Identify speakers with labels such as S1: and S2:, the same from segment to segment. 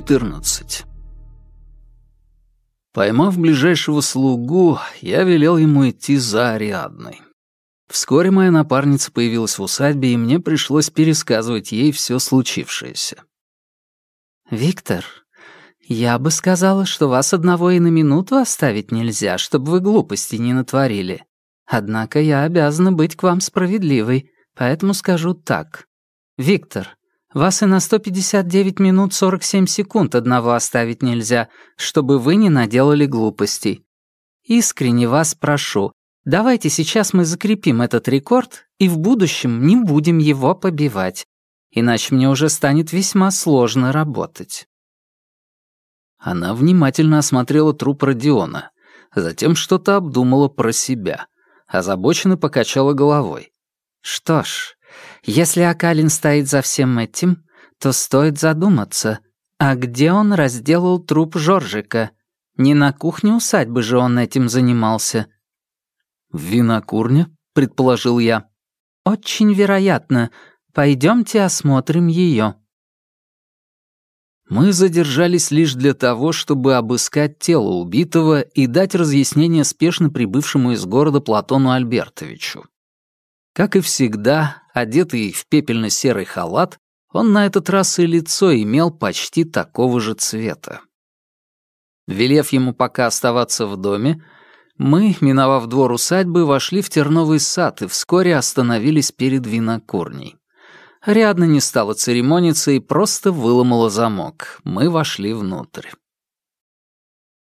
S1: 14. Поймав ближайшего слугу, я велел ему идти за Ариадной. Вскоре моя напарница появилась в усадьбе, и мне пришлось пересказывать ей все случившееся.
S2: «Виктор, я бы сказала, что вас одного и на минуту оставить нельзя, чтобы вы глупости не натворили. Однако я обязана быть к вам справедливой, поэтому скажу так. Виктор, вас и на 159 минут 47 секунд одного оставить нельзя, чтобы вы не наделали глупостей. Искренне вас прошу, давайте сейчас мы закрепим этот рекорд и в будущем не будем его побивать, иначе мне уже станет весьма сложно работать».
S1: Она внимательно осмотрела труп Родиона, затем что-то обдумала про себя, озабоченно покачала головой.
S2: «Что ж, если Акалин стоит за всем этим, то стоит задуматься, а где он разделал труп Жоржика? Не на кухне усадьбы же он этим занимался».
S1: «В винокурне?» — предположил я.
S2: «Очень вероятно. Пойдемте осмотрим ее».
S1: Мы задержались лишь для того, чтобы обыскать тело убитого и дать разъяснение спешно прибывшему из города Платону Альбертовичу. Как и всегда, одетый в пепельно-серый халат, он на этот раз и лицо имел почти такого же цвета. Велев ему пока оставаться в доме, мы, миновав двор усадьбы, вошли в терновый сад и вскоре остановились перед винокурней. Рядно не стала церемониться и просто выломала замок. Мы вошли внутрь.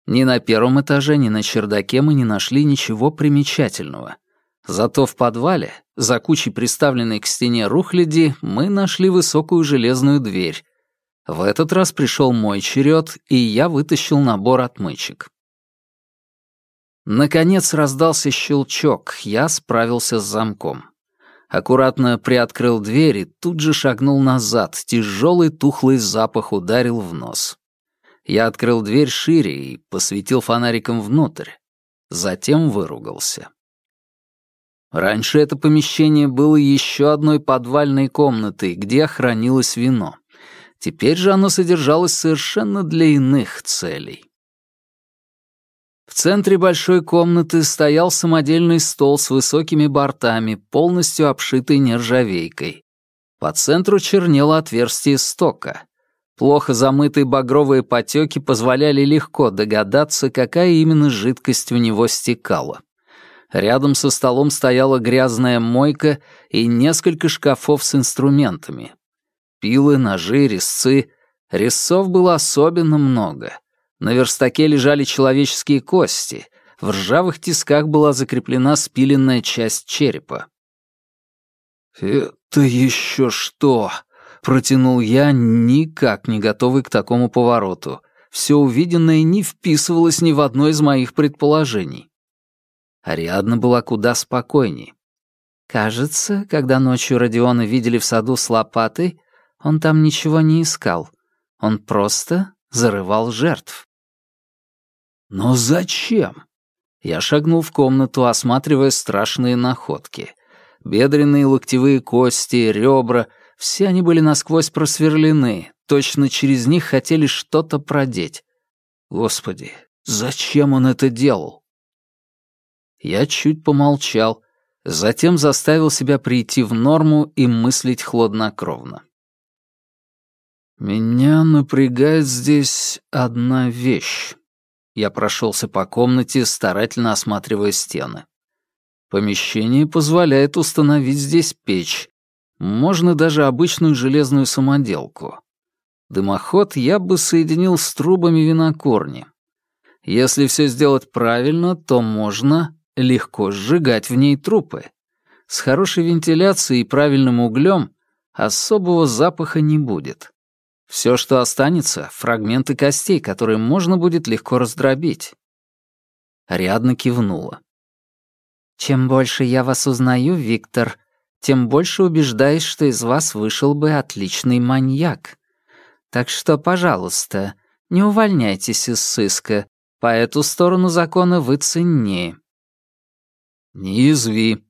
S1: Ни на первом этаже, ни на чердаке мы не нашли ничего примечательного. Зато в подвале, за кучей приставленной к стене рухляди, мы нашли высокую железную дверь. В этот раз пришел мой черед, и я вытащил набор отмычек. Наконец раздался щелчок, я справился с замком аккуратно приоткрыл дверь и тут же шагнул назад. Тяжелый тухлый запах ударил в нос. Я открыл дверь шире и посветил фонариком внутрь. Затем выругался. Раньше это помещение было еще одной подвальной комнатой, где хранилось вино. Теперь же оно содержалось совершенно для иных целей. В центре большой комнаты стоял самодельный стол с высокими бортами, полностью обшитый нержавейкой. По центру чернело отверстие стока. Плохо замытые багровые потеки позволяли легко догадаться, какая именно жидкость в него стекала. Рядом со столом стояла грязная мойка и несколько шкафов с инструментами. Пилы, ножи, резцы. Резцов было особенно много — на верстаке лежали человеческие кости, в ржавых тисках была закреплена спиленная часть черепа. «Это еще что?» — протянул я, никак не готовый к такому повороту. Все увиденное не вписывалось ни в одно из моих предположений. Ариадна была куда спокойней.
S2: «Кажется, когда ночью Родиона видели в саду с лопатой, он там ничего не искал. Он просто зарывал жертв.
S1: «Но зачем?» Я шагнул в комнату, осматривая страшные находки. Бедренные локтевые кости, ребра — все они были насквозь просверлены, точно через них хотели что-то продеть. Господи, зачем он это делал? Я чуть помолчал, затем заставил себя прийти в норму и мыслить хладнокровно. Меня напрягает здесь одна вещь. Я прошелся по комнате, старательно осматривая стены. Помещение позволяет установить здесь печь. Можно даже обычную железную самоделку. Дымоход я бы соединил с трубами винокурни. Если все сделать правильно, то можно легко сжигать в ней трупы. С хорошей вентиляцией и правильным углем особого запаха не будет. Все, что останется, — фрагменты костей, которые можно будет легко раздробить. Ариадна кивнула.
S2: «Чем больше я вас узнаю, Виктор, тем больше убеждаюсь, что из вас вышел бы отличный маньяк. Так что, пожалуйста, не увольняйтесь из сыска. По эту сторону закона вы ценнее».
S1: «Не изви.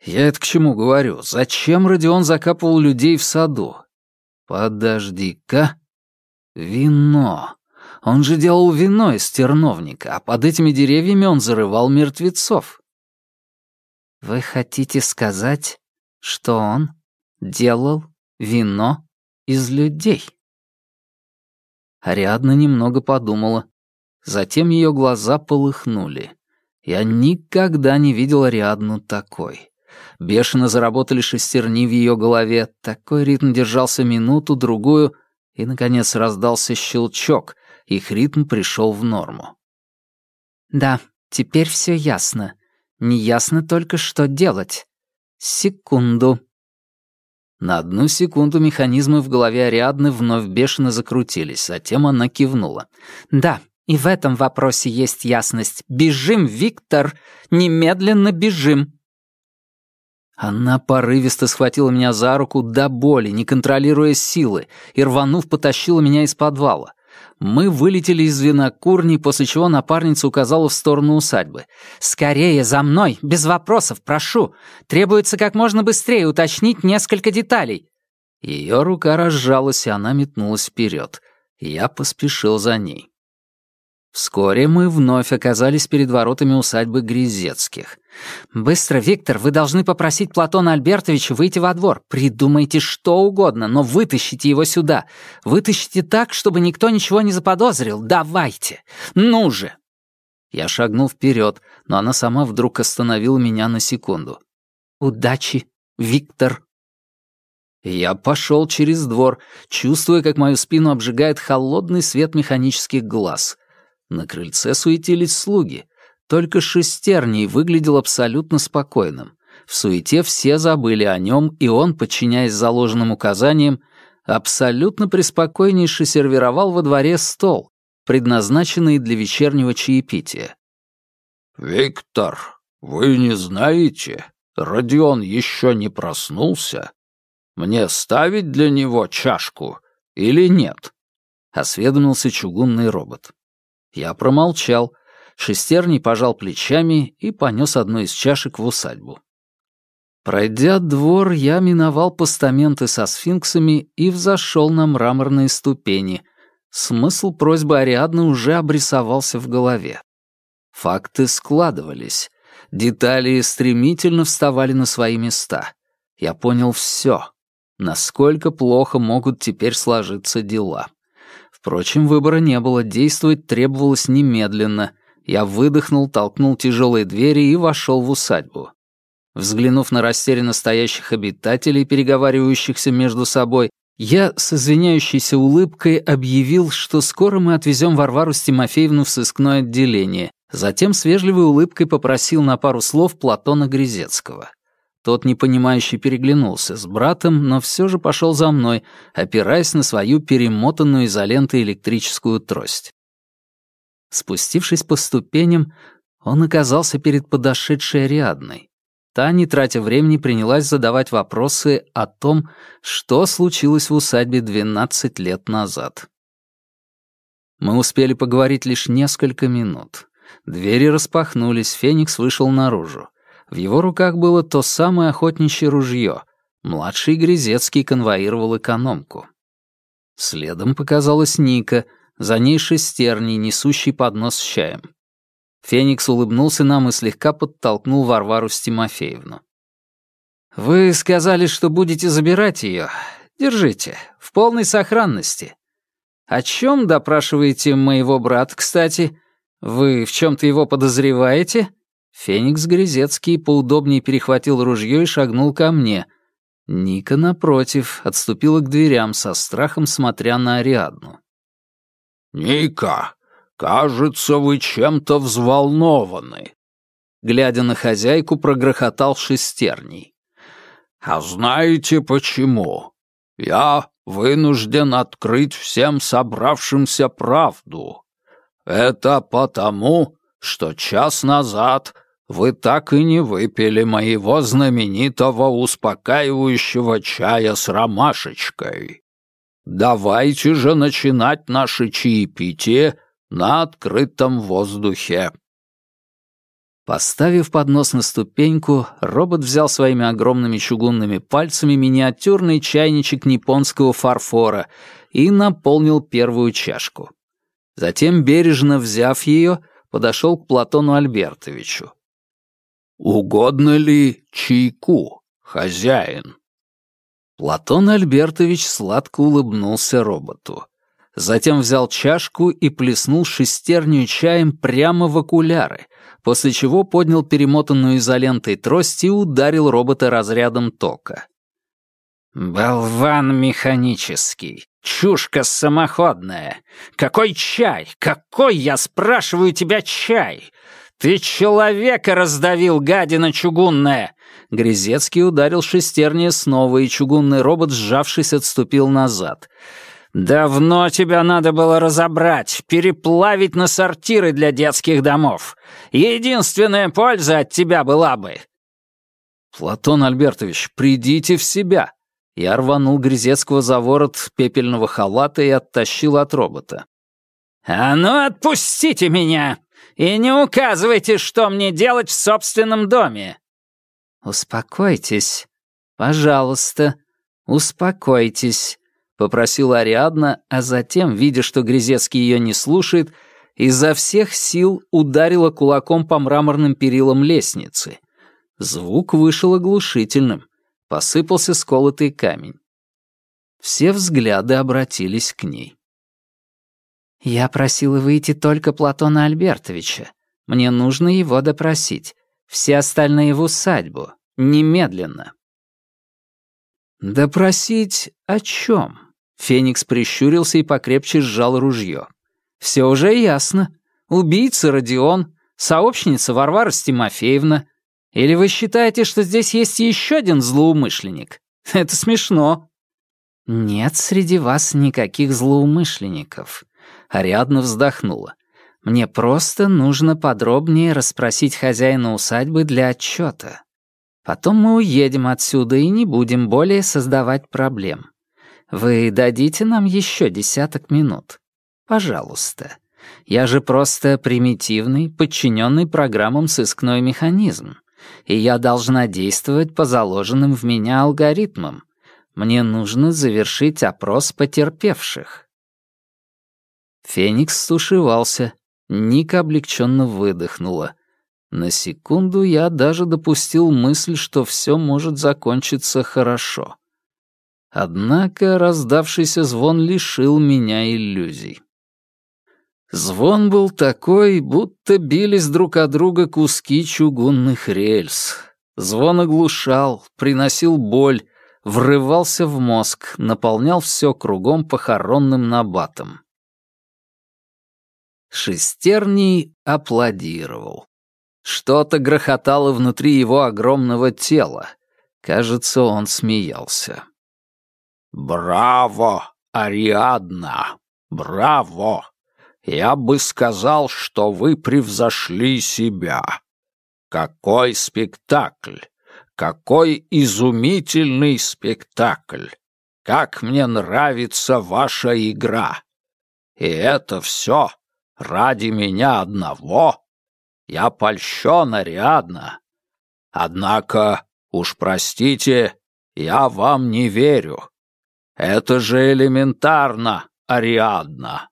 S1: Я это к чему говорю? Зачем Родион закапывал людей в саду? Подожди-ка. Вино. Он же делал вино из терновника, а под этими деревьями он зарывал мертвецов.
S2: Вы хотите сказать, что он делал вино из людей?
S1: Ариадна немного подумала. Затем ее глаза полыхнули. Я никогда не видел Ариадну такой. Бешено заработали шестерни в ее голове, такой ритм держался минуту-другую, и, наконец, раздался щелчок, их ритм пришел в норму.
S2: «Да, теперь все ясно. Неясно только, что делать. Секунду».
S1: На одну секунду механизмы в голове Ариадны вновь бешено закрутились, затем она кивнула.
S2: «Да, и в этом вопросе есть ясность. Бежим, Виктор! Немедленно бежим!»
S1: Она порывисто схватила меня за руку до боли, не контролируя силы, и, рванув, потащила меня из подвала. Мы вылетели из винокурни, после чего напарница указала в сторону усадьбы.
S2: «Скорее, за мной! Без вопросов, прошу! Требуется как можно быстрее уточнить несколько деталей!»
S1: Ее рука разжалась, и она метнулась вперед. Я поспешил за ней. Вскоре мы вновь оказались перед воротами усадьбы Грязецких.
S2: «Быстро, Виктор, вы должны попросить Платона Альбертовича выйти во двор. Придумайте что угодно, но вытащите его сюда. Вытащите так, чтобы никто ничего не заподозрил. Давайте! Ну же!»
S1: Я шагнул вперед, но она сама вдруг остановила меня на секунду.
S2: «Удачи, Виктор!»
S1: Я пошел через двор, чувствуя, как мою спину обжигает холодный свет механических глаз — на крыльце суетились слуги. Только шестерней выглядел абсолютно спокойным. В суете все забыли о нем, и он, подчиняясь заложенным указаниям, абсолютно преспокойнейше сервировал во дворе стол, предназначенный для вечернего чаепития.
S3: «Виктор, вы не знаете, Родион еще не проснулся? Мне ставить для него чашку или нет?»
S1: — осведомился чугунный робот. Я промолчал. Шестерний пожал плечами и понес одну из чашек в усадьбу. Пройдя двор, я миновал постаменты со сфинксами и взошел на мраморные ступени. Смысл просьбы Ариадны уже обрисовался в голове. Факты складывались. Детали стремительно вставали на свои места. Я понял все. Насколько плохо могут теперь сложиться дела. Впрочем, выбора не было, действовать требовалось немедленно. Я выдохнул, толкнул тяжелые двери и вошел в усадьбу. Взглянув на растерянно стоящих обитателей, переговаривающихся между собой, я с извиняющейся улыбкой объявил, что скоро мы отвезем Варвару с в сыскное отделение. Затем с вежливой улыбкой попросил на пару слов Платона Грязецкого. Тот, непонимающе, переглянулся с братом, но все же пошел за мной, опираясь на свою перемотанную изолентой электрическую трость. Спустившись по ступеням, он оказался перед подошедшей Ариадной. Та, не тратя времени, принялась задавать вопросы о том, что случилось в усадьбе 12 лет назад. Мы успели поговорить лишь несколько минут. Двери распахнулись, Феникс вышел наружу. В его руках было то самое охотничье ружье. Младший Грязецкий конвоировал экономку. Следом показалась Ника, за ней шестерни, несущий поднос с чаем. Феникс улыбнулся нам и слегка подтолкнул Варвару с. «Вы сказали, что будете забирать ее. Держите, в полной сохранности. О чем допрашиваете моего брата, кстати? Вы в чем-то его подозреваете?» Феникс Грязецкий поудобнее перехватил ружье и шагнул ко мне. Ника, напротив, отступила к дверям со страхом, смотря на Ариадну.
S3: «Ника, кажется, вы чем-то взволнованы»,
S1: глядя на хозяйку, прогрохотал шестерней.
S3: «А знаете почему? Я вынужден открыть всем собравшимся правду. Это потому, что час назад вы так и не выпили моего знаменитого успокаивающего чая с ромашечкой. Давайте же начинать наше чаепитие на открытом воздухе.
S1: Поставив поднос на ступеньку, робот взял своими огромными чугунными пальцами миниатюрный чайничек японского фарфора и наполнил первую чашку. Затем, бережно взяв ее, подошел к Платону Альбертовичу. «Угодно ли чайку, хозяин?» Платон Альбертович сладко улыбнулся роботу. Затем взял чашку и плеснул шестерню чаем прямо в окуляры, после чего поднял перемотанную изолентой трость и ударил робота разрядом тока. «Болван механический! Чушка самоходная! Какой чай? Какой, я спрашиваю тебя, чай? Ты человека раздавил, гадина чугунная!» Грязецкий ударил шестерни снова, и чугунный робот, сжавшись, отступил назад. «Давно тебя надо было разобрать, переплавить на сортиры для детских домов. Единственная польза от тебя была бы». «Платон Альбертович, придите в себя!» Я рванул Грязецкого за ворот пепельного халата и оттащил от робота. «А ну отпустите меня! И не указывайте, что мне делать в собственном доме!»
S2: «Успокойтесь. Пожалуйста, успокойтесь», — попросила Ариадна, а затем, видя, что Грязецкий ее не слушает, изо всех сил ударила кулаком по мраморным перилам лестницы. Звук вышел оглушительным. Посыпался сколотый камень. Все взгляды обратились к ней. «Я просила выйти только Платона Альбертовича. Мне нужно его допросить. Все остальные в усадьбу. Немедленно». «Допросить о чем?» Феникс прищурился и покрепче сжал ружье. «Все уже ясно. Убийца Родион, сообщница Варвара Стимофеевна. Или вы считаете, что здесь есть еще один злоумышленник? Это смешно». «Нет среди вас никаких злоумышленников», — Ариадна вздохнула. «Мне просто нужно подробнее расспросить хозяина усадьбы для отчета. Потом мы уедем отсюда и не будем более создавать проблем. Вы дадите нам еще десяток минут? Пожалуйста. Я же просто примитивный, подчиненный программам сыскной механизм, и я должна действовать по заложенным в меня алгоритмам. Мне нужно завершить опрос потерпевших». Феникс стушевался. Ника облегченно выдохнула. На секунду я даже допустил мысль, что все может закончиться хорошо. Однако раздавшийся звон лишил меня иллюзий. Звон был такой, будто бились друг от друга куски чугунных рельс. Звон оглушал, приносил боль, врывался в мозг, наполнял все кругом похоронным набатом. Шестерний аплодировал. Что-то грохотало внутри его огромного тела. Кажется, он смеялся. «Браво, Ариадна! Браво! Я бы сказал, что вы превзошли себя. Какой спектакль! Какой изумительный спектакль! Как мне нравится ваша игра! И это все ради меня одного!» Я польщен, Ариадна. Однако, уж простите, я вам не верю. Это же элементарно, Ариадна.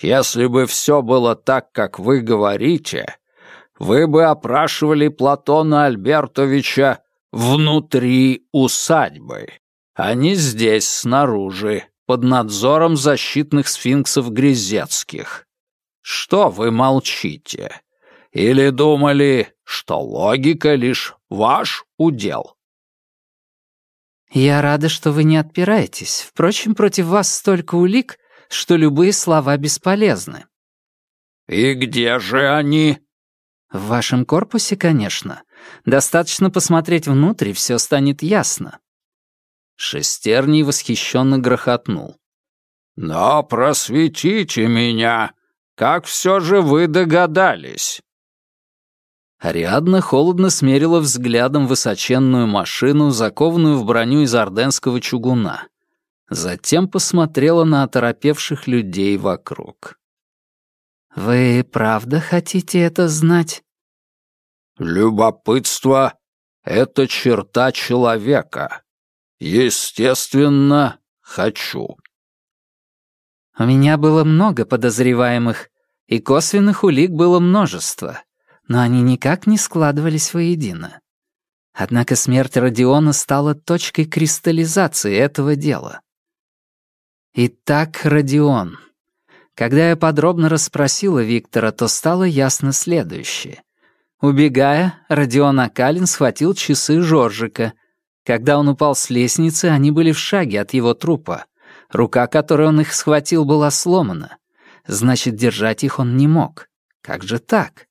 S2: Если бы все было так, как вы говорите, вы бы опрашивали Платона Альбертовича внутри усадьбы, а не здесь, снаружи, под надзором защитных сфинксов Грязецких. Что вы молчите? Или думали, что логика лишь ваш удел?» «Я рада, что вы не отпираетесь. Впрочем, против вас столько улик, что любые слова бесполезны».
S3: «И где же они?»
S2: «В вашем корпусе, конечно. Достаточно посмотреть внутрь, и все станет ясно».
S1: Шестерний восхищенно грохотнул.
S3: «Но просветите меня, как все же вы догадались?»
S1: Ариадна холодно смерила взглядом высоченную машину, закованную в броню из орденского чугуна. Затем посмотрела на оторопевших людей вокруг.
S2: «Вы правда хотите это знать?»
S3: Любопытство — это черта человека. Естественно, хочу.
S2: У меня было много подозреваемых, и косвенных улик было множество, но они никак не складывались воедино. Однако смерть Родиона стала точкой кристаллизации этого дела. Итак, Родион. Когда я подробно расспросила Виктора, то стало ясно следующее. Убегая, Родион Акалин схватил часы Жоржика. Когда он упал с лестницы, они были в шаге от его трупа. Рука, которой он их схватил, была сломана. Значит, держать их он не мог. Как же так?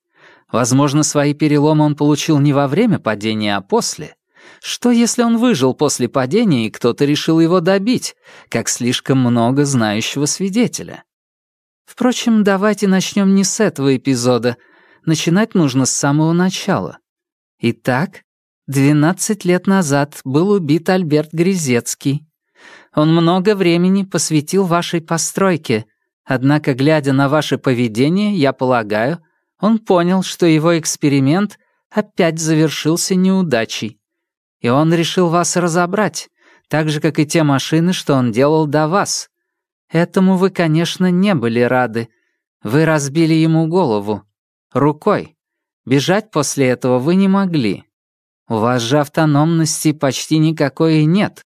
S2: Возможно, свои переломы он получил не во время падения, а после. Что, если он выжил после падения, и кто-то решил его добить, как слишком много знающего свидетеля? Впрочем, давайте начнем не с этого эпизода — начинать нужно с самого начала. Итак, 12 лет назад был убит Альберт Грязецкий. Он много времени посвятил вашей постройке, однако, глядя на ваше поведение, я полагаю, он понял, что его эксперимент опять завершился неудачей. И он решил вас разобрать, так же, как и те машины, что он делал до вас. Этому вы, конечно, не были рады. Вы разбили ему голову. Рукой. Бежать после этого вы не могли. У вас же автономности почти никакой и нет.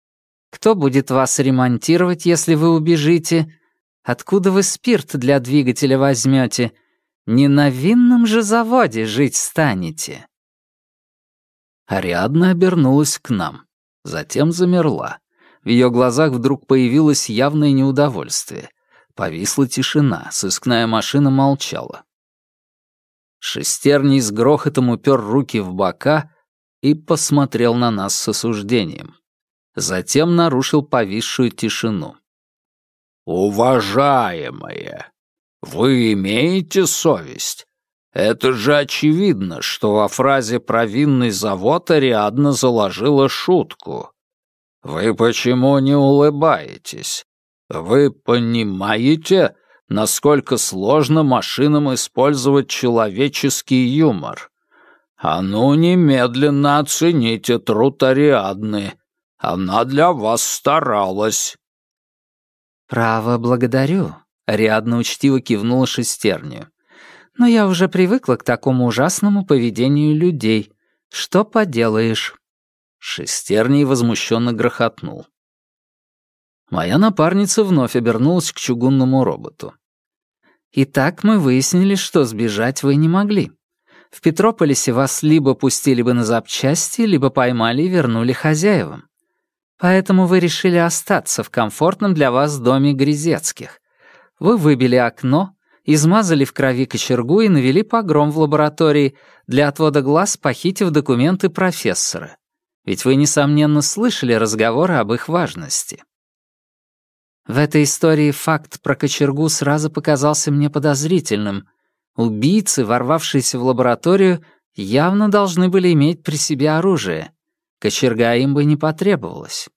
S2: Кто будет вас ремонтировать, если вы убежите? Откуда вы спирт для двигателя возьмете? Не на винном же заводе жить станете.
S1: Ариадна обернулась к нам, затем замерла. В ее глазах вдруг появилось явное неудовольствие. Повисла тишина, сыскная машина молчала. Шестерний с грохотом упер руки в бока и посмотрел на нас с осуждением. Затем нарушил повисшую тишину.
S3: «Уважаемые, вы имеете совесть? Это же очевидно, что во фразе про винный завод Ариадна заложила шутку. Вы почему не улыбаетесь? Вы понимаете, насколько сложно машинам использовать человеческий юмор. А ну, немедленно оцените труд Ариадны. Она для вас старалась.
S2: «Право, благодарю», — Ариадна учтиво кивнула шестерню. «Но я уже привыкла к такому ужасному поведению людей. Что поделаешь?»
S1: Шестерний возмущенно грохотнул. Моя напарница вновь обернулась к чугунному роботу.
S2: Итак, мы выяснили, что сбежать вы не могли. В Петрополисе вас либо пустили бы на запчасти, либо поймали и вернули хозяевам. Поэтому вы решили остаться в комфортном для вас доме Грязецких. Вы выбили окно, измазали в крови кочергу и навели погром в лаборатории, для отвода глаз похитив документы профессора. Ведь вы, несомненно, слышали разговоры об их важности. В этой истории факт про кочергу сразу показался мне подозрительным. Убийцы, ворвавшиеся в лабораторию, явно должны были иметь при себе оружие. Кочерга им бы не потребовалась.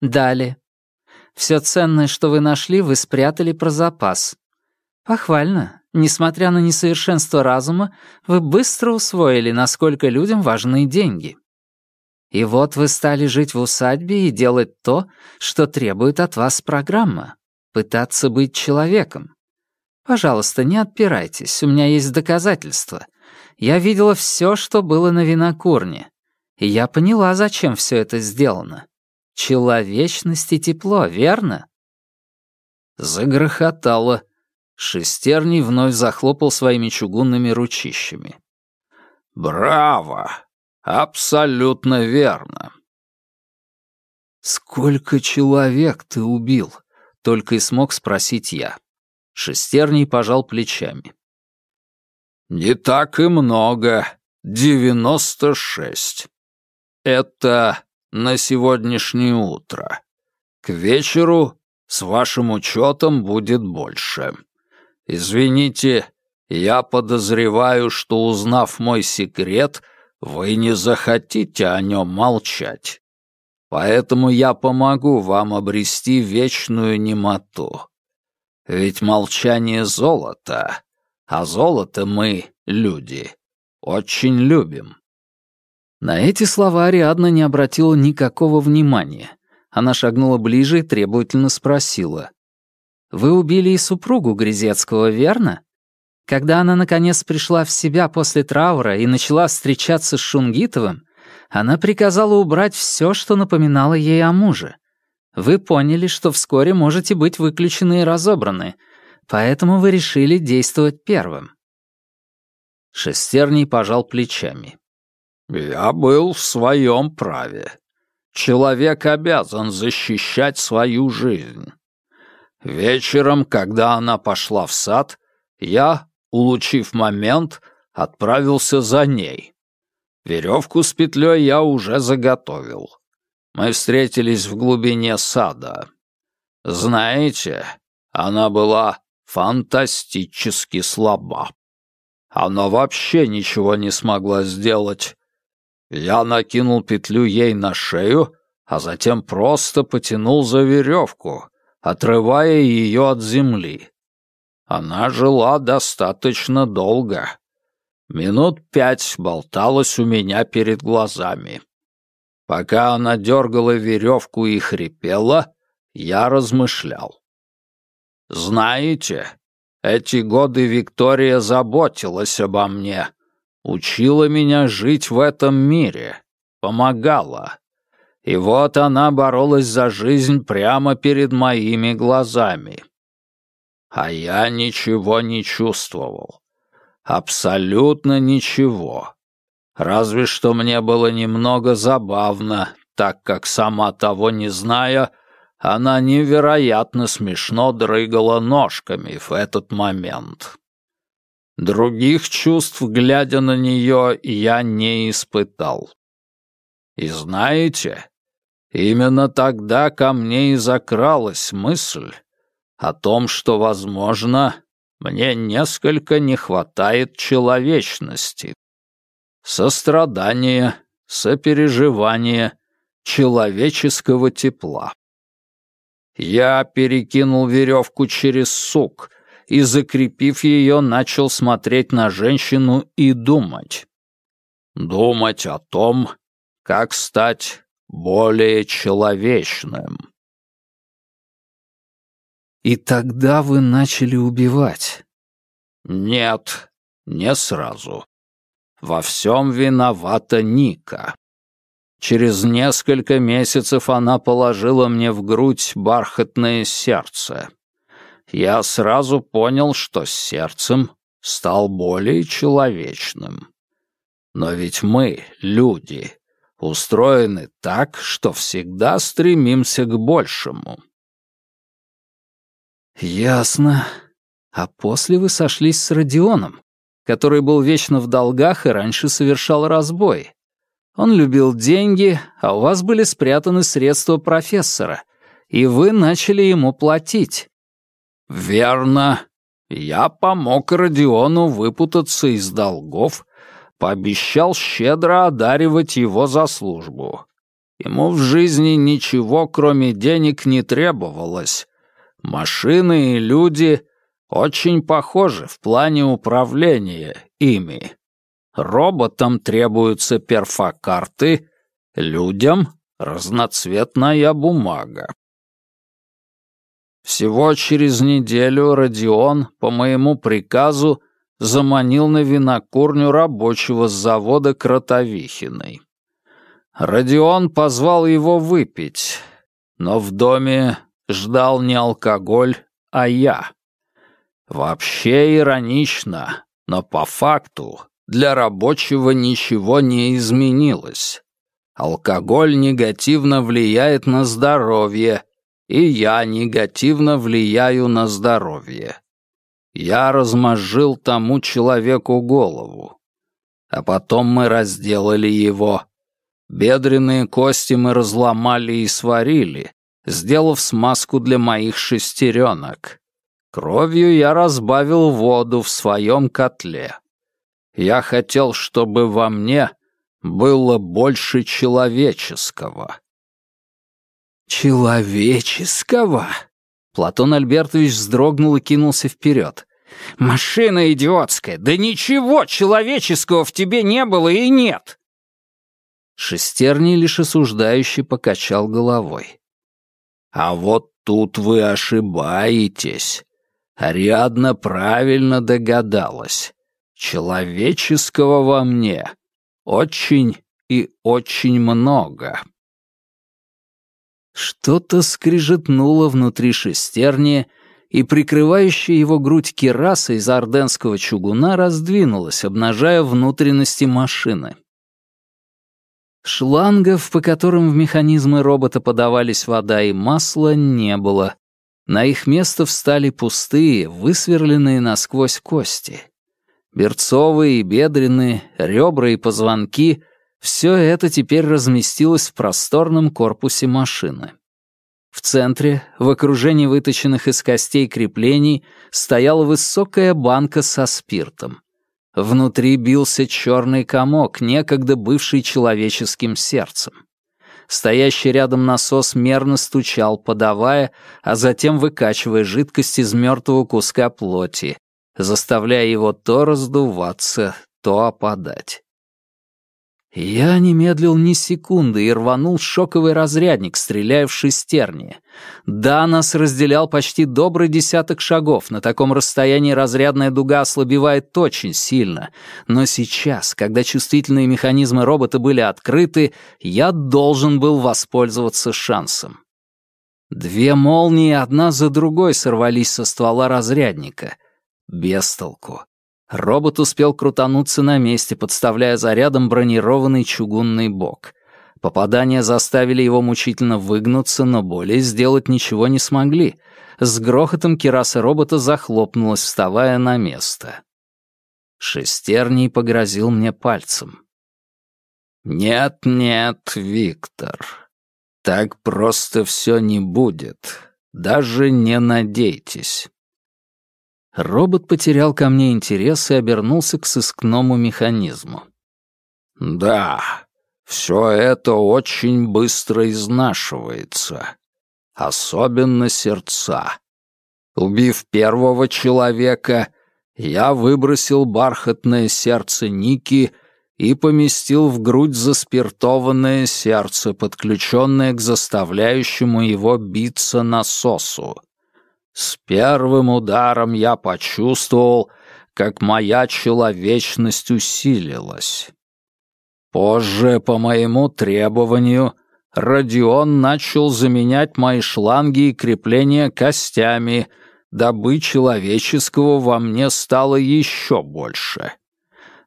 S2: Далее. Все ценное, что вы нашли, вы спрятали про запас. Похвально. Несмотря на несовершенство разума, вы быстро усвоили, насколько людям важны деньги. И вот вы стали жить в усадьбе и делать то, что требует от вас программа — пытаться быть человеком. Пожалуйста, не отпирайтесь, у меня есть доказательства. Я видела все, что было на винокурне. И я поняла, зачем все это сделано. Человечность и тепло, верно?
S1: Загрохотало. Шестерний вновь захлопал своими чугунными ручищами.
S3: «Браво! «Абсолютно верно».
S1: «Сколько человек ты убил?» — только и смог спросить я. Шестерний пожал плечами.
S3: «Не так и много. Девяносто шесть. Это на сегодняшнее утро. К вечеру с вашим учетом будет больше. Извините, я подозреваю, что, узнав мой секрет, вы не захотите о нем молчать. Поэтому я помогу вам обрести вечную немоту. Ведь молчание — золото, а золото мы — люди. очень любим».
S1: На эти слова Ариадна не обратила никакого внимания. Она шагнула ближе и требовательно спросила. «Вы убили и супругу Грязецкого, верно?» Когда она наконец пришла в себя после траура и начала встречаться с Шунгитовым, она приказала убрать все, что напоминало ей о муже. Вы поняли, что вскоре можете быть выключены и разобраны, поэтому вы решили действовать первым. Шестерний пожал плечами.
S3: «Я был в своем праве. Человек обязан защищать свою жизнь. Вечером, когда она пошла в сад, я улучив момент, отправился за ней. Веревку с петлей я уже заготовил. Мы встретились в глубине сада. Знаете, она была фантастически слаба. Она вообще ничего не смогла сделать. Я накинул петлю ей на шею, а затем просто потянул за веревку, отрывая ее от земли. Она жила достаточно долго. Минут пять болталась у меня перед глазами. Пока она дергала веревку и хрипела, я размышлял. Знаете, эти годы Виктория заботилась обо мне, учила меня жить в этом мире, помогала. И вот она боролась за жизнь прямо перед моими глазами а я ничего не чувствовал. Абсолютно ничего. Разве что мне было немного забавно, так как, сама того не зная, она невероятно смешно дрыгала ножками в этот момент. Других чувств, глядя на нее, я не испытал. И знаете, именно тогда ко мне и закралась мысль, о том, что, возможно, мне несколько не хватает человечности. Сострадания, сопереживания, человеческого тепла. Я перекинул веревку через сук и, закрепив ее, начал смотреть на женщину и думать. Думать о том, как стать более человечным.
S1: И тогда вы начали убивать?
S3: Нет, не сразу. Во всем виновата Ника. Через несколько месяцев она положила мне в грудь бархатное сердце. Я сразу понял, что с сердцем стал более человечным. Но ведь мы, люди, устроены так, что всегда стремимся к большему.
S1: «Ясно. А после вы сошлись с Родионом, который был вечно в долгах и раньше совершал разбой. Он любил деньги, а у вас были спрятаны средства профессора, и вы начали ему платить».
S3: «Верно. Я помог Родиону выпутаться из долгов, пообещал щедро одаривать его за службу. Ему в жизни ничего, кроме денег, не требовалось, Машины и люди очень похожи в плане управления ими. Роботам требуются перфокарты, людям — разноцветная бумага. Всего через неделю Родион, по моему приказу, заманил на винокурню рабочего с завода Кротовихиной. Родион позвал его выпить, но в доме ждал не алкоголь, а я. Вообще иронично, но по факту для рабочего ничего не изменилось. Алкоголь негативно влияет на здоровье, и я негативно влияю на здоровье. Я размозжил тому человеку голову. А потом мы разделали его. Бедренные кости мы разломали и сварили, сделав смазку для моих шестеренок. Кровью я разбавил воду в своем котле. Я хотел, чтобы во мне было больше человеческого.
S1: Человеческого? Платон Альбертович вздрогнул и кинулся вперед.
S3: Машина идиотская! Да ничего человеческого в тебе не было и нет!»
S1: Шестерни лишь осуждающий покачал головой. «А вот тут вы ошибаетесь. Ариадна правильно догадалась. Человеческого во мне очень и очень много». Что-то скрижетнуло внутри шестерни, и прикрывающая его грудь кераса из орденского чугуна раздвинулась, обнажая внутренности машины. Шлангов, по которым в механизмы робота подавались вода и масло, не было. На их место встали пустые, высверленные насквозь кости. Берцовые и бедренные, ребра и позвонки — все это теперь разместилось в просторном корпусе машины. В центре, в окружении выточенных из костей креплений, стояла высокая банка со спиртом. Внутри бился черный комок, некогда бывший человеческим сердцем. Стоящий рядом насос мерно стучал, подавая, а затем выкачивая жидкость из мертвого куска плоти, заставляя его то раздуваться, то опадать. Я не медлил ни секунды и рванул шоковый разрядник, стреляя в шестерни. Да, нас разделял почти добрый десяток шагов. На таком расстоянии разрядная дуга ослабевает очень сильно. Но сейчас, когда чувствительные механизмы робота были открыты, я должен был воспользоваться шансом. Две молнии одна за другой сорвались со ствола разрядника. Без толку. Робот успел крутануться на месте, подставляя зарядом бронированный чугунный бок. Попадания заставили его мучительно выгнуться, но более сделать ничего не смогли. С грохотом кераса робота захлопнулась, вставая на место. Шестерний погрозил мне пальцем. «Нет-нет, Виктор, так просто все не будет. Даже не надейтесь». Робот потерял ко мне интерес и обернулся к сыскному механизму. «Да, все это очень быстро изнашивается. Особенно сердца. Убив первого человека, я выбросил бархатное сердце Ники и поместил в грудь заспиртованное сердце, подключенное к заставляющему его биться насосу. С первым ударом я почувствовал, как моя человечность усилилась. Позже, по моему требованию, Родион начал заменять мои шланги и крепления костями, дабы человеческого во мне стало еще больше.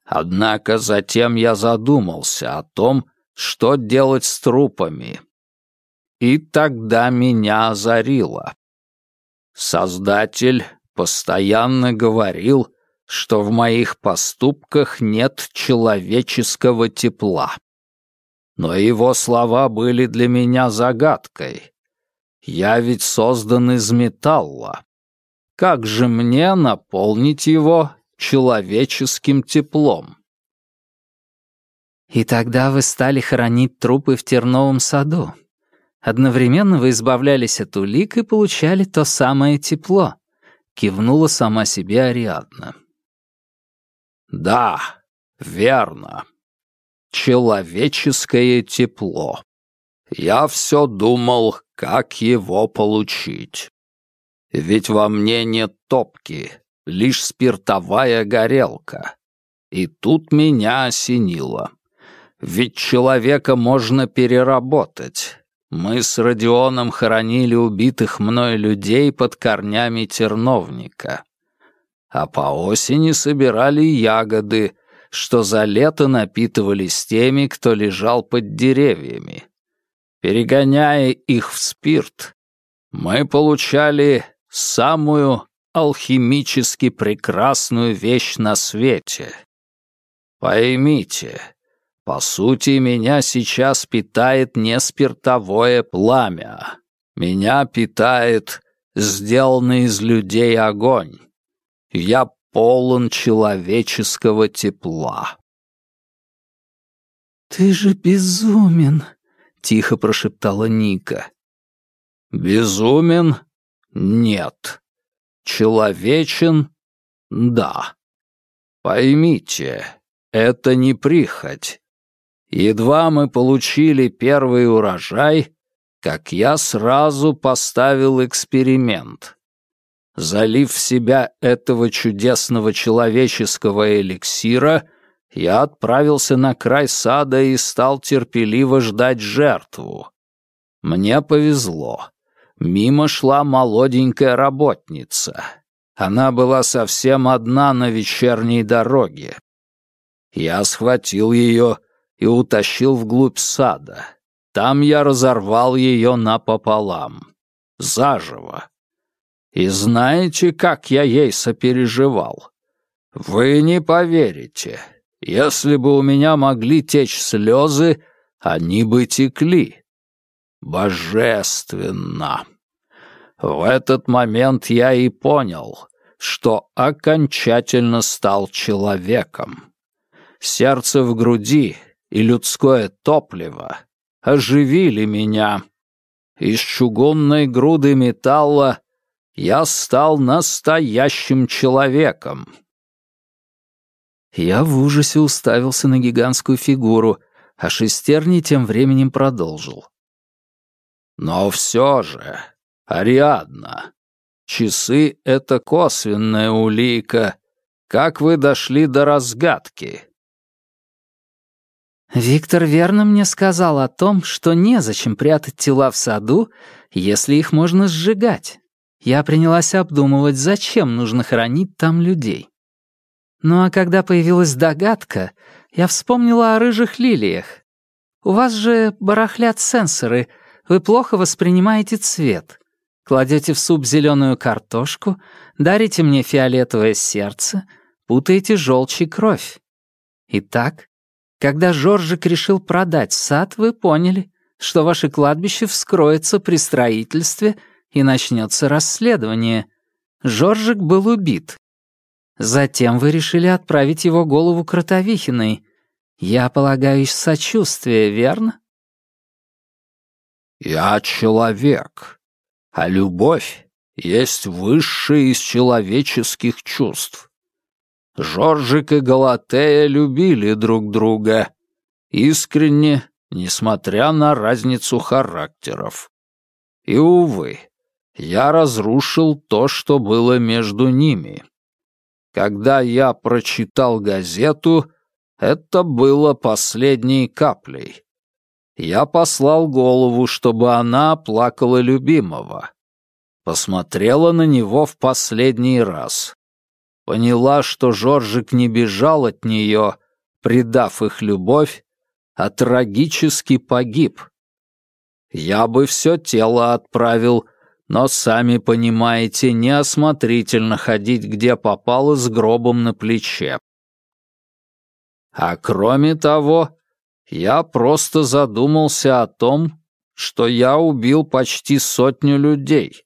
S1: Однако затем я задумался о том, что делать с трупами. И тогда меня озарило. Создатель постоянно говорил, что в моих поступках нет человеческого тепла. Но его слова были для меня загадкой. Я ведь создан из металла. Как же мне наполнить его человеческим теплом?
S2: И тогда вы стали хоронить трупы в терновом саду, Одновременно вы избавлялись от улик и получали то самое тепло», — кивнула сама себе Ариадна.
S1: «Да, верно. Человеческое тепло. Я все думал, как его получить. Ведь во мне нет топки, лишь спиртовая горелка. И тут меня осенило. Ведь человека можно переработать, мы с Родионом хоронили убитых мной людей под корнями терновника. А по осени собирали ягоды, что за лето напитывались теми, кто лежал под деревьями. Перегоняя их в спирт, мы получали самую алхимически прекрасную вещь на свете. Поймите, по сути, меня сейчас питает не спиртовое пламя. Меня питает сделанный из людей огонь. Я полон человеческого тепла.
S2: «Ты же безумен», — тихо прошептала Ника.
S1: «Безумен? Нет. Человечен?
S3: Да. Поймите, это не прихоть. Едва мы получили первый урожай, как я сразу поставил эксперимент. Залив в себя этого чудесного человеческого эликсира, я отправился на край сада и стал терпеливо ждать жертву. Мне повезло. Мимо шла молоденькая работница. Она была совсем одна на вечерней дороге. Я схватил ее и утащил вглубь сада. Там я разорвал ее напополам. Заживо. И знаете, как я ей сопереживал? Вы не поверите. Если бы у меня могли течь слезы, они бы текли. Божественно. В этот момент я и понял, что окончательно стал человеком. Сердце в груди и людское топливо оживили меня. Из чугунной груды металла я стал настоящим человеком.
S1: Я в ужасе уставился на гигантскую фигуру, а шестерни тем временем продолжил.
S3: Но все же, Ариадна, часы — это косвенная улика. Как вы дошли до разгадки?
S2: Виктор верно мне сказал о том, что незачем прятать тела в саду, если их можно сжигать я принялась обдумывать, зачем нужно хоронить там людей. Ну а когда появилась догадка, я вспомнила о рыжих лилиях. У вас же барахлят сенсоры, вы плохо воспринимаете цвет. Кладете в суп зеленую картошку, дарите мне фиолетовое сердце, путаете желчь и кровь. Итак, когда Жоржик решил продать сад, вы поняли, что ваше кладбище вскроется при строительстве — и начнется расследование. Жоржик был убит. Затем вы решили отправить его голову Кротовихиной. Я полагаю, из сочувствия, верно?
S3: Я человек, а любовь есть высшее из человеческих чувств. Жоржик и Галатея любили друг друга. Искренне, несмотря на разницу характеров. И, увы, я разрушил то, что было между ними. Когда я прочитал газету, это было последней каплей. Я послал голову, чтобы она оплакала любимого. Посмотрела на него в последний раз. Поняла, что Жоржик не бежал от нее, предав их любовь, а трагически погиб. Я бы все тело отправил, но, сами понимаете, неосмотрительно ходить где попало с гробом на плече. А кроме того, я просто задумался о том, что я убил почти сотню людей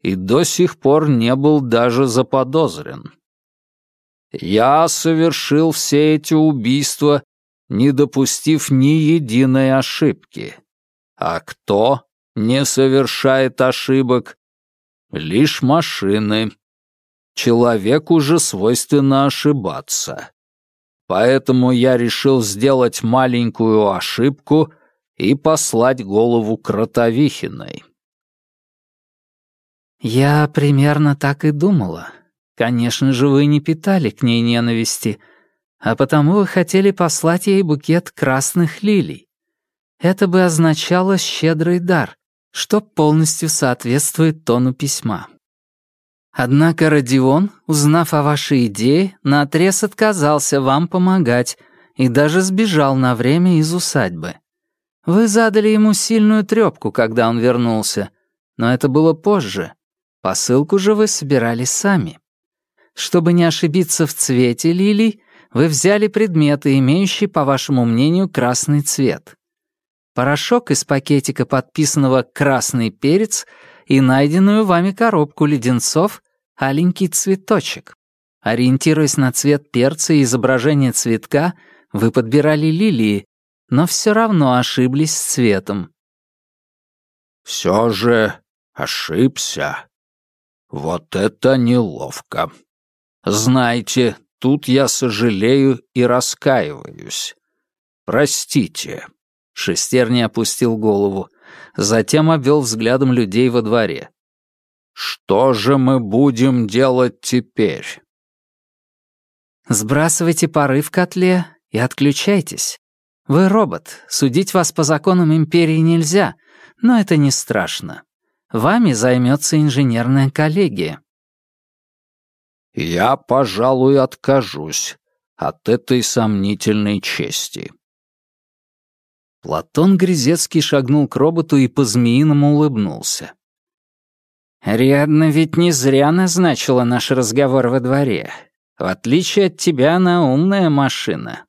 S3: и до сих пор не был даже заподозрен. Я совершил все эти убийства, не допустив ни единой ошибки. А кто не совершает ошибок. Лишь машины. Человеку же свойственно ошибаться. Поэтому я решил сделать маленькую ошибку и послать голову Кротовихиной.
S2: «Я примерно так и думала. Конечно же, вы не питали к ней ненависти, а потому вы хотели послать ей букет красных лилий. Это бы означало щедрый дар, что полностью соответствует тону письма. Однако Родион, узнав о вашей идее, наотрез отказался вам помогать и даже сбежал на время из усадьбы. Вы задали ему сильную трёпку, когда он вернулся, но это было позже. Посылку же вы собирали сами. Чтобы не ошибиться в цвете лилий, вы взяли предметы, имеющие, по вашему мнению, красный цвет порошок из пакетика, подписанного «красный перец», и найденную вами коробку леденцов «аленький цветочек». Ориентируясь на цвет перца и изображение цветка, вы подбирали лилии, но все равно ошиблись с цветом.
S3: «Все же ошибся. Вот это неловко. Знайте, тут я сожалею и раскаиваюсь. Простите».
S1: Шестерни опустил голову, затем обвел взглядом людей во дворе.
S3: «Что же мы будем делать теперь?»
S2: «Сбрасывайте пары в котле и отключайтесь. Вы робот, судить вас по законам Империи нельзя, но это не страшно. Вами займется инженерная коллегия».
S3: «Я, пожалуй, откажусь от этой сомнительной чести».
S1: Платон Грязецкий шагнул к роботу и по-змеиному улыбнулся.
S2: «Риадна ведь не зря назначила наш разговор во дворе. В отличие от тебя, она умная машина».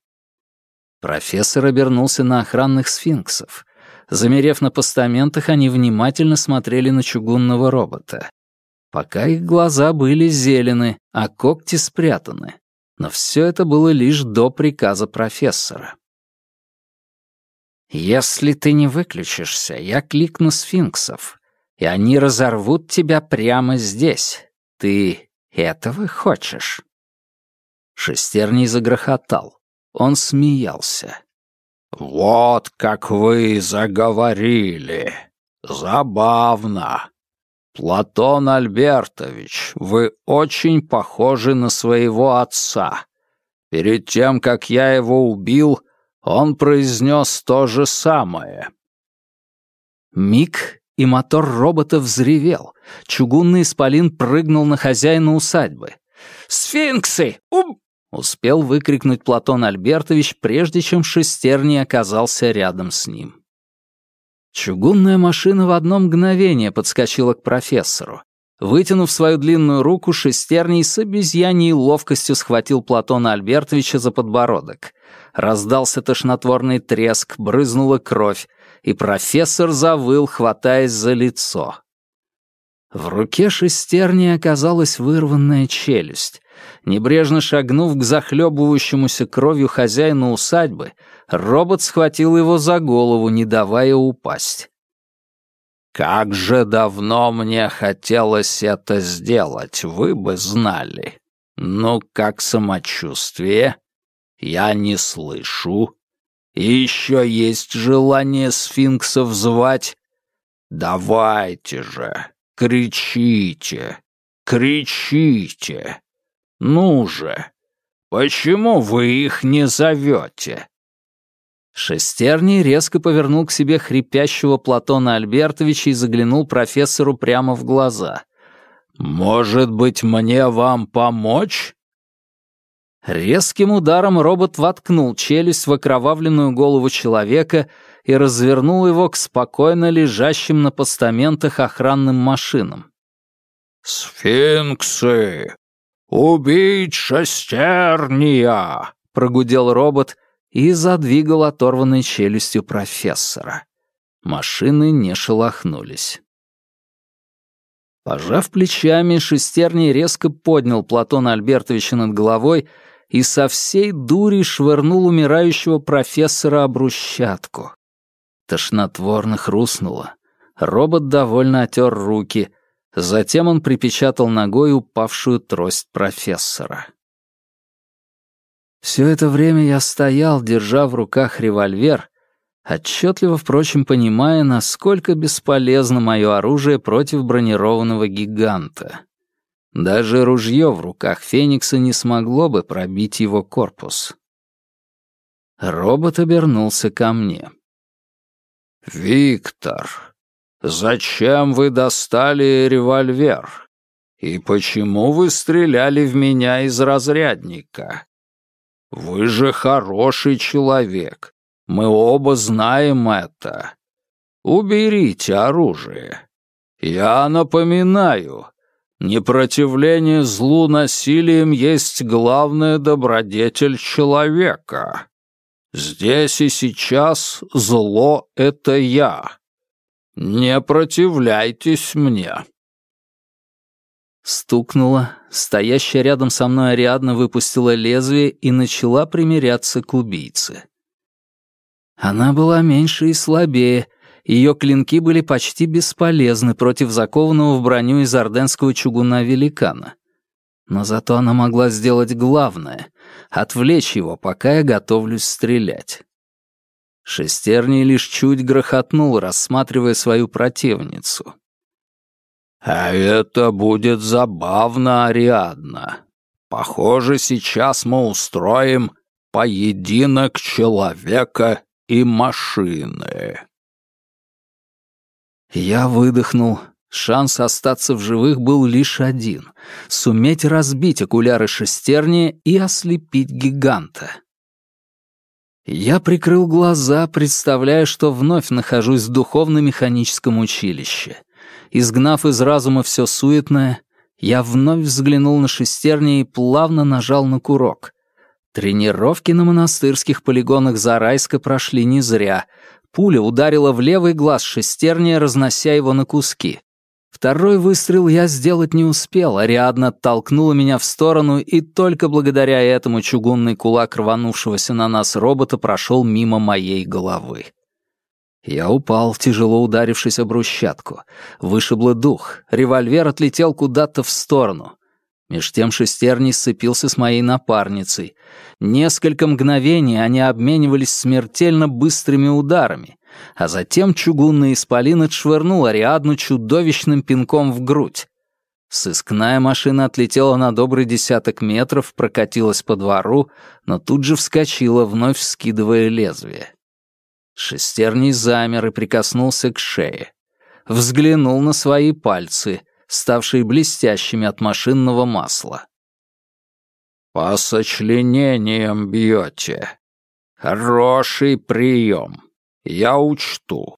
S1: Профессор обернулся на охранных сфинксов. Замерев на постаментах, они внимательно смотрели на чугунного робота. Пока их глаза были зелены, а когти спрятаны. Но все это было лишь до приказа профессора.
S2: «Если ты не выключишься, я кликну сфинксов, и они разорвут тебя прямо здесь. Ты этого хочешь?»
S1: Шестерний загрохотал. Он смеялся.
S3: «Вот как вы заговорили! Забавно! Платон Альбертович, вы очень похожи на своего отца. Перед тем, как я его убил, он произнес то же самое».
S1: Миг, и мотор робота взревел. Чугунный исполин прыгнул на хозяина усадьбы. «Сфинксы! Ум!» — успел выкрикнуть Платон Альбертович, прежде чем шестерни оказался рядом с ним. Чугунная машина в одно мгновение подскочила к профессору. Вытянув свою длинную руку, шестерней с обезьяньей ловкостью схватил Платона Альбертовича за подбородок. Раздался тошнотворный треск, брызнула кровь, и профессор завыл, хватаясь за лицо. В руке шестерни оказалась вырванная челюсть. Небрежно шагнув к захлебывающемуся кровью хозяину усадьбы, робот схватил его за голову, не давая упасть.
S3: «Как же давно мне хотелось это сделать, вы бы знали. Ну, как самочувствие? Я не слышу. И еще есть желание сфинксов звать? Давайте же, кричите, кричите. Ну же, почему вы их не зовете?»
S1: Шестерни резко повернул к себе хрипящего Платона Альбертовича и заглянул профессору прямо в глаза.
S3: «Может быть, мне вам помочь?»
S1: Резким ударом робот воткнул челюсть в окровавленную голову человека и развернул его к спокойно лежащим на постаментах охранным машинам.
S3: «Сфинксы! Убить шестерния!» — прогудел робот
S1: и задвигал оторванной челюстью профессора. Машины не шелохнулись. Пожав плечами, шестерний резко поднял Платона Альбертовича над головой и со всей дури швырнул умирающего профессора об брусчатку. Тошнотворно хрустнуло. Робот довольно отер руки. Затем он припечатал ногой упавшую трость профессора. Все это время я стоял, держа в руках револьвер, отчетливо, впрочем, понимая, насколько бесполезно мое оружие против бронированного гиганта. Даже ружье в руках Феникса не смогло бы пробить его корпус. Робот обернулся ко мне.
S3: «Виктор, зачем вы достали револьвер? И почему вы стреляли в меня из разрядника? Вы же хороший человек. Мы оба знаем это. Уберите оружие. Я напоминаю, непротивление злу насилием есть главная добродетель человека. Здесь и сейчас зло — это я. Не противляйтесь мне.
S1: Стукнуло. Стоящая рядом со мной Ариадна выпустила лезвие и начала примиряться к убийце. Она была меньше и слабее, ее клинки были почти бесполезны против закованного в броню из орденского чугуна великана. Но зато она могла сделать главное — отвлечь его, пока я готовлюсь стрелять. Шестерни лишь чуть грохотнул, рассматривая свою противницу. «А это будет забавно, Ариадна. Похоже, сейчас мы устроим поединок человека и машины». Я выдохнул. Шанс остаться в живых был лишь один — суметь разбить окуляры шестерни и ослепить гиганта. Я прикрыл глаза, представляя, что вновь нахожусь в духовно-механическом училище. Изгнав из разума все суетное, я вновь взглянул на шестерни и плавно нажал на курок. Тренировки на монастырских полигонах Зарайска прошли не зря. Пуля ударила в левый глаз шестерня, разнося его на куски. Второй выстрел я сделать не успел, Ариадна оттолкнула меня в сторону, и только благодаря этому чугунный кулак рванувшегося на нас робота прошел мимо моей головы. Я упал, тяжело ударившись об брусчатку. Вышибло дух, револьвер отлетел куда-то в сторону. Меж тем шестерни сцепился с моей напарницей. Несколько мгновений они обменивались смертельно быстрыми ударами а затем чугунный исполин отшвырнул Ариадну чудовищным пинком в грудь. Сыскная машина отлетела на добрый десяток метров, прокатилась по двору, но тут же вскочила, вновь скидывая лезвие. Шестерний замер и прикоснулся к шее. Взглянул на свои пальцы, ставшие блестящими от машинного масла. «По сочленениям бьете. Хороший прием», я учту.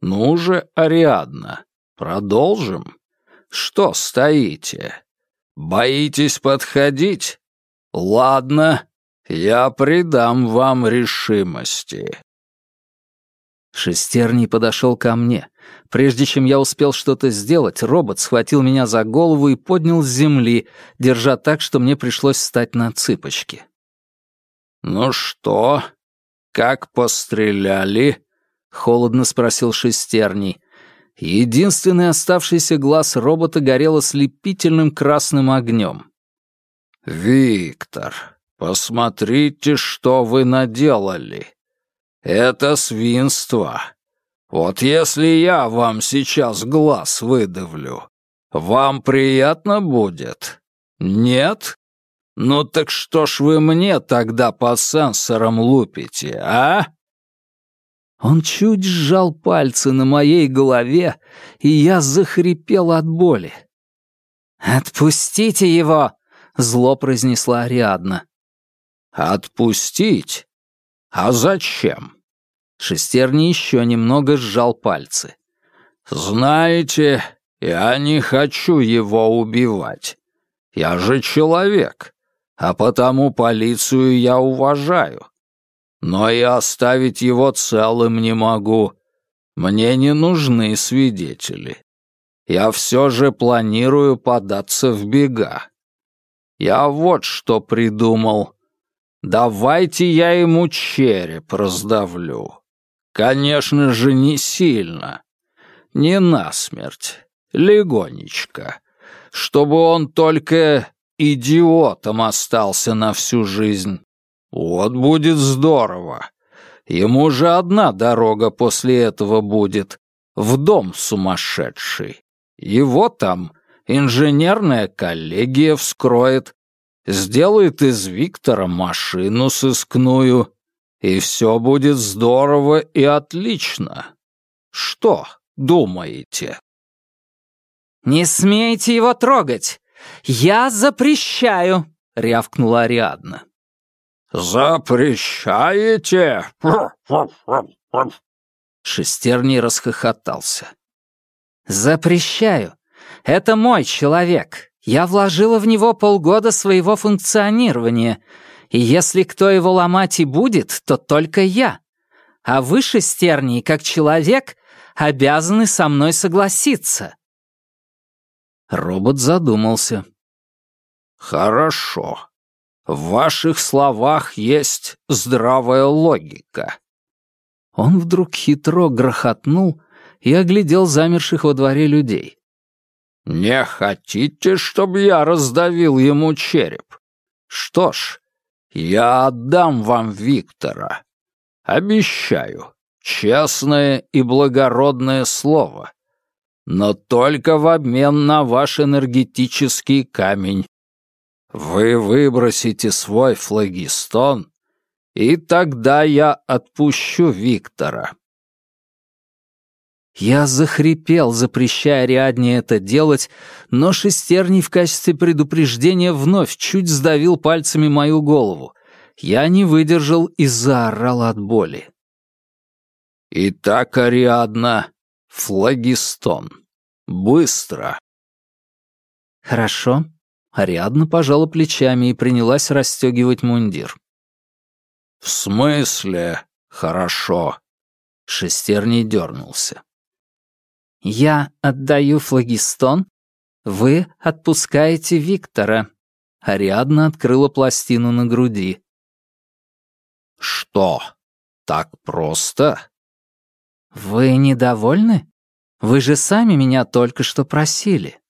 S1: Ну же, Ариадна, продолжим? Что стоите? Боитесь подходить? Ладно, я придам вам решимости. Шестерний подошел ко мне. Прежде чем я успел что-то сделать, робот схватил меня за голову и поднял с земли, держа так, что мне пришлось встать на цыпочки. «Ну что, «Как постреляли?» — холодно спросил Шестерний. Единственный оставшийся глаз робота горел ослепительным красным огнем. «Виктор, посмотрите, что вы наделали. Это свинство. Вот если я вам сейчас глаз выдавлю, вам приятно будет? Нет? «Ну так что ж вы мне тогда по сенсорам лупите, а?» Он чуть сжал пальцы на моей голове, и я захрипел от боли. «Отпустите его!» — зло произнесла Ариадна. «Отпустить? А зачем?» Шестерни еще немного сжал пальцы. «Знаете, я не хочу его убивать. Я же человек а потому полицию я уважаю. Но и оставить его целым не могу. Мне не нужны свидетели. Я все же планирую податься в бега. Я вот что придумал. Давайте я ему череп раздавлю. Конечно же, не сильно. Не насмерть. Легонечко. Чтобы он только идиотом остался на всю жизнь. Вот будет здорово. Ему же одна дорога после этого будет. В дом сумасшедший. Его там инженерная коллегия вскроет, сделает из Виктора машину сыскную, и все будет здорово и отлично. Что думаете? «Не смейте его трогать! «Я запрещаю!» — рявкнула Ариадна. «Запрещаете?» Шестерний расхохотался. «Запрещаю. Это мой человек. Я вложила в него полгода своего функционирования, и если кто его ломать и будет, то только я. А вы, Шестерний, как человек, обязаны со мной согласиться». Робот задумался. «Хорошо. В ваших словах есть здравая логика». Он вдруг хитро грохотнул и оглядел замерших во дворе людей.
S3: «Не хотите, чтобы я раздавил ему череп? Что ж, я отдам вам Виктора. Обещаю, честное и благородное слово. Но только в обмен на ваш энергетический камень. Вы выбросите свой флагистон, и тогда я отпущу Виктора.
S1: Я захрипел, запрещая Ариадне это делать, но шестерний в качестве предупреждения вновь чуть сдавил пальцами мою голову. Я не выдержал и заорал от боли.
S3: «Итак, Ариадна, флагистон. Быстро!»
S1: «Хорошо». Ариадна пожала плечами и принялась расстегивать мундир.
S3: «В смысле хорошо?»
S1: Шестерний дернулся. «Я отдаю флагистон, вы отпускаете Виктора». Ариадна открыла пластину на груди.
S3: «Что, так просто?»
S1: «Вы недовольны? Вы же сами меня только что просили».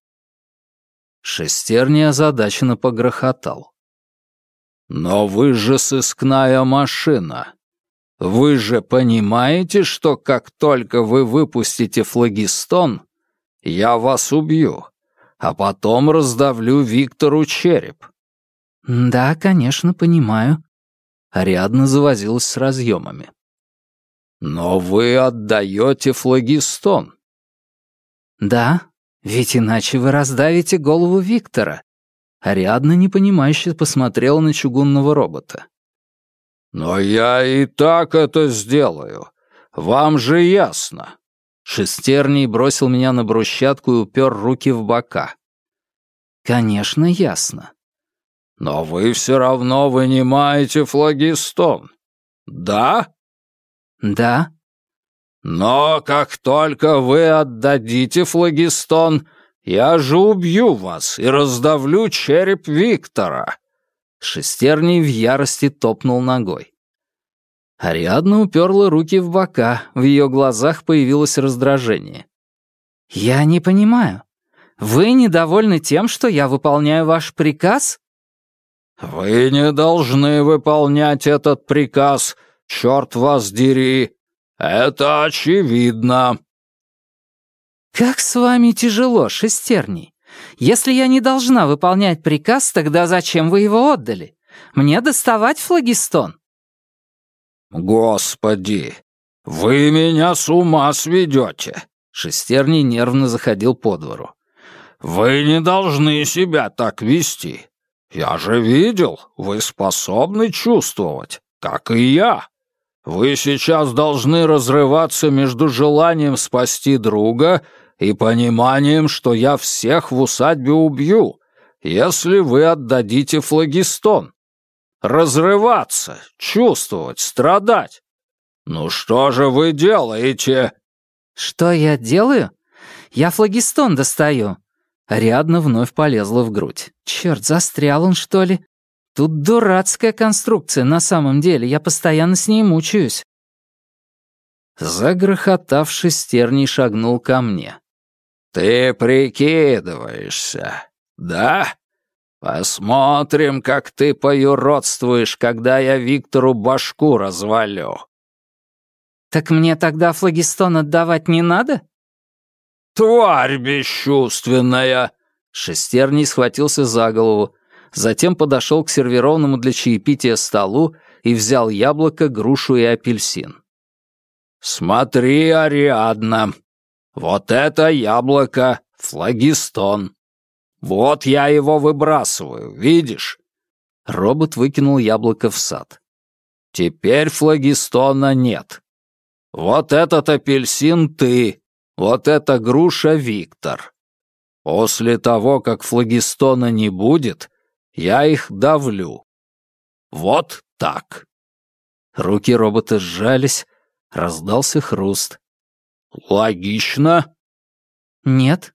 S1: Шестерни озадаченно погрохотал.
S3: «Но вы же сыскная машина. Вы же понимаете, что как только вы выпустите флагистон, я вас убью, а потом раздавлю Виктору череп?»
S1: «Да, конечно, понимаю». Ариадна завозилась с разъемами.
S3: «Но вы отдаете флагистон».
S1: «Да, ведь иначе вы раздавите голову Виктора». Ариадна непонимающе посмотрела на чугунного робота.
S3: «Но я и так это сделаю. Вам же ясно».
S1: Шестерний бросил меня на брусчатку и упер руки в бока. «Конечно, ясно».
S3: «Но вы все равно вынимаете флагистон. Да?»
S1: «Да».
S3: «Но как только вы отдадите флагистон, я же убью вас и раздавлю череп Виктора.
S1: Шестерний в ярости топнул ногой. Ариадна уперла руки в бока, в ее глазах появилось раздражение. «Я не понимаю. Вы недовольны тем, что я выполняю ваш приказ?»
S3: «Вы не должны выполнять этот приказ, черт вас дери. Это очевидно».
S1: «Как с вами тяжело, шестерний. Если я не должна выполнять приказ, тогда зачем вы его отдали? Мне доставать флагистон?»
S3: «Господи, вы меня с ума сведете!» Шестерний нервно заходил по двору. «Вы не должны себя так вести. Я же видел, вы способны чувствовать, как и я. Вы сейчас должны разрываться между желанием спасти друга и пониманием, что я всех в усадьбе убью, если вы отдадите флагистон. Разрываться, чувствовать, страдать. Ну что же вы делаете?»
S1: «Что я делаю? Я флагистон достаю». Ариадна вновь полезла в грудь. «Черт, застрял он, что ли? Тут дурацкая конструкция на самом деле, я постоянно с ней мучаюсь». Загрохотавший стерний шагнул ко мне.
S3: «Ты прикидываешься, да? Посмотрим, как ты поюродствуешь, когда я Виктору башку развалю».
S1: «Так мне тогда флагистон отдавать не надо?»
S3: «Тварь бесчувственная!»
S1: Шестерний схватился за голову, затем подошел к сервированному для чаепития столу и взял яблоко, грушу и апельсин.
S3: «Смотри, Ариадна, вот это яблоко — флагистон. Вот я его выбрасываю, видишь?»
S1: Робот выкинул яблоко в сад.
S3: «Теперь флагистона нет. Вот этот апельсин ты, вот эта груша Виктор. После того, как флагистона не будет, я их давлю. Вот так».
S1: Руки робота сжались, раздался хруст.
S3: «Логично?»
S1: «Нет».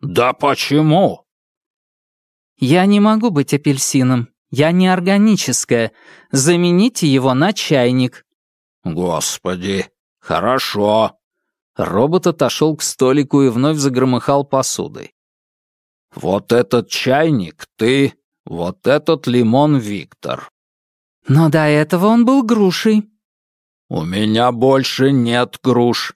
S3: «Да почему?»
S1: «Я не могу быть апельсином. Я не органическая. Замените его на чайник».
S3: «Господи, хорошо».
S1: Робот отошел к столику и вновь загромыхал посудой.
S3: Вот этот чайник ты, вот этот лимон Виктор.
S2: Но до этого он был грушей.
S3: У меня больше нет груш.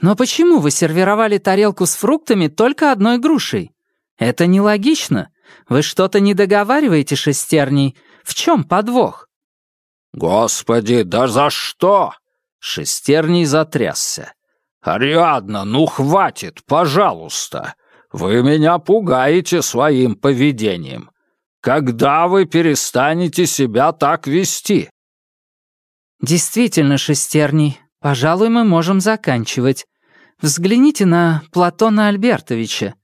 S2: Но почему вы сервировали тарелку с фруктами только одной грушей? Это нелогично. Вы что-то не договариваете, шестерней. В чем подвох?
S3: Господи, да за что?
S1: Шестерней затрясся.
S3: «Ариадна, ну хватит, пожалуйста! Вы меня пугаете своим поведением. Когда вы перестанете себя так вести?»
S2: «Действительно, шестерней, пожалуй, мы можем заканчивать. Взгляните на Платона Альбертовича».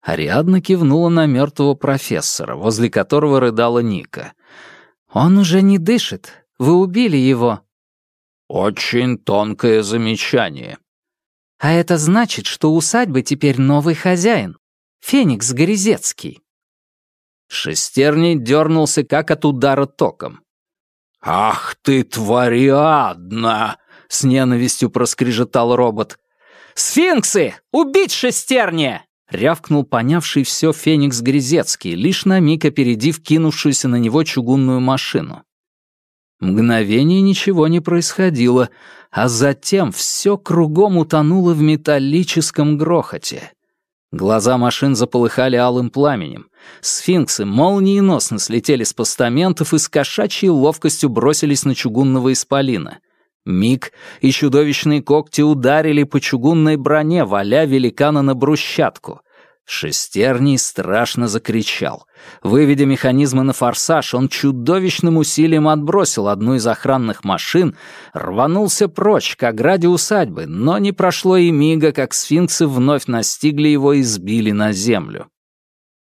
S1: Ариадна кивнула на мертвого профессора, возле которого рыдала Ника.
S2: «Он уже не дышит. Вы убили его».
S3: «Очень тонкое замечание».
S2: «А это значит, что усадьбы теперь новый хозяин. Феникс Горизецкий».
S1: Шестерни дернулся, как от удара током.
S3: «Ах ты, твариадна!» — с ненавистью проскрежетал робот.
S2: «Сфинксы! Убить шестерни!»
S1: — рявкнул понявший все Феникс Грязецкий, лишь на миг опередив кинувшуюся на него чугунную машину. Мгновение ничего не происходило, а затем все кругом утонуло в металлическом грохоте. Глаза машин заполыхали алым пламенем. Сфинксы молниеносно слетели с постаментов и с кошачьей ловкостью бросились на чугунного исполина. Миг, и чудовищные когти ударили по чугунной броне, валя великана на брусчатку. Шестерний страшно закричал. Выведя механизмы на форсаж, он чудовищным усилием отбросил одну из охранных машин, рванулся прочь к ограде усадьбы, но не прошло и мига, как сфинксы вновь настигли его и сбили на землю.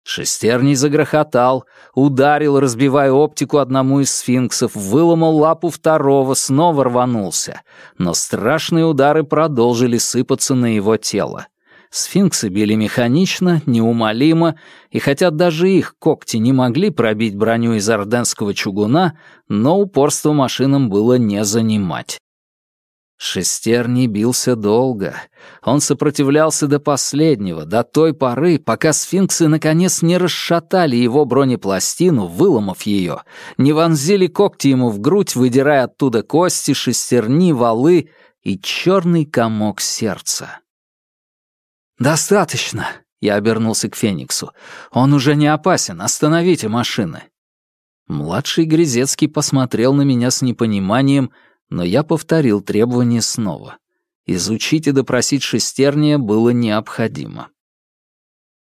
S1: Шестерний загрохотал, ударил, разбивая оптику одному из сфинксов, выломал лапу второго, снова рванулся, но страшные удары продолжили сыпаться на его тело. Сфинксы били механично, неумолимо, и хотя даже их когти не могли пробить броню из орденского чугуна, но упорство машинам было не занимать. Шестерни бился долго. Он сопротивлялся до последнего, до той поры, пока сфинксы наконец не расшатали его бронепластину, выломав ее, не вонзили когти ему в грудь, выдирая оттуда кости, шестерни, валы и черный комок сердца. «Достаточно!» — я обернулся к Фениксу. «Он уже не опасен, остановите машины!» Младший Грязецкий посмотрел на меня с непониманием, но я повторил требование снова. Изучить и допросить шестерния было необходимо.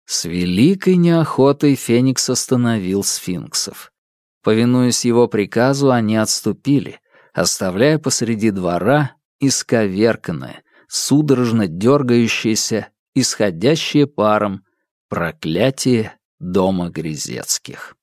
S1: С великой неохотой Феникс остановил сфинксов. Повинуясь его приказу, они отступили, оставляя посреди двора исковерканное, судорожно дергающееся исходящее паром проклятие дома Грязецких.